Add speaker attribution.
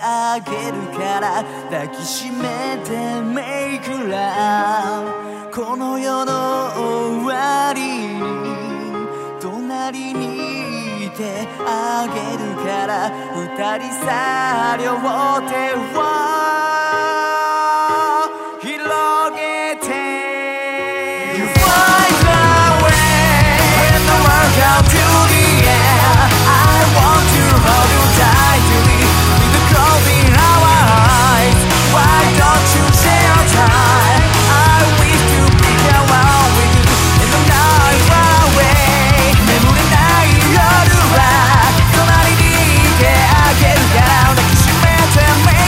Speaker 1: あげるから抱きしめてメイクラこの世の終わりに隣にいてあげるから二人さ両手を tell me.